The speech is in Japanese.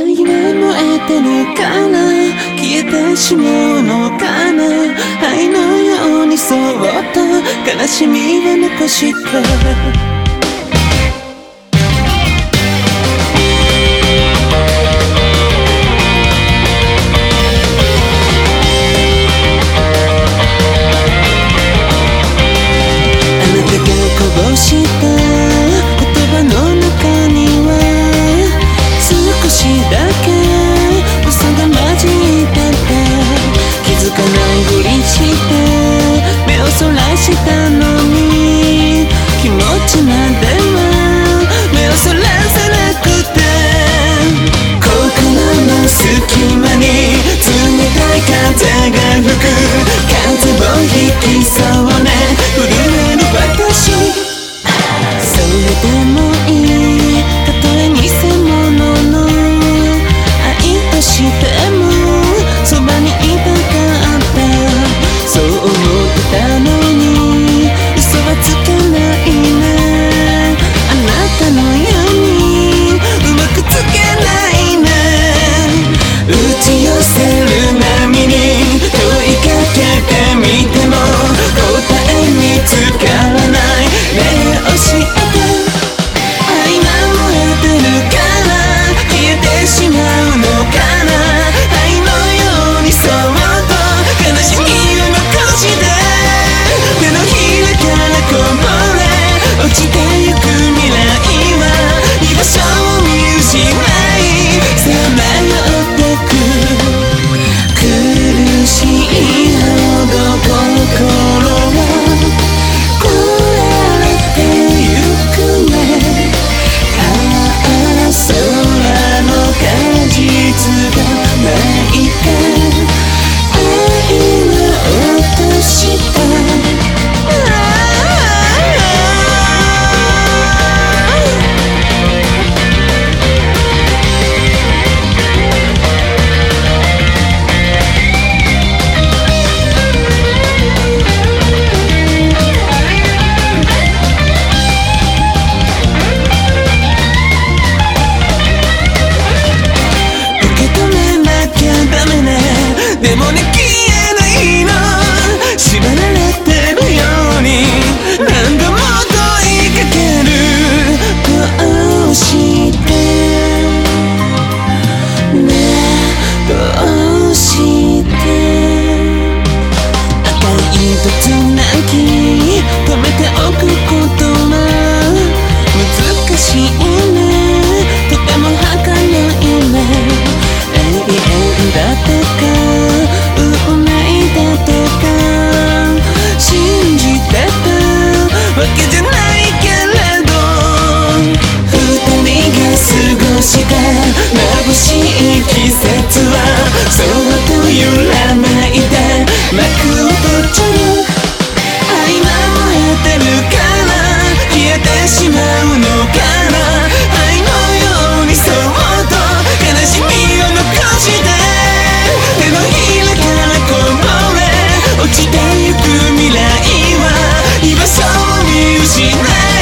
愛が燃えてるかな？消えてしまうのかな？愛のようにそっと悲しみを残してして落ちてゆく未来は今そう見失う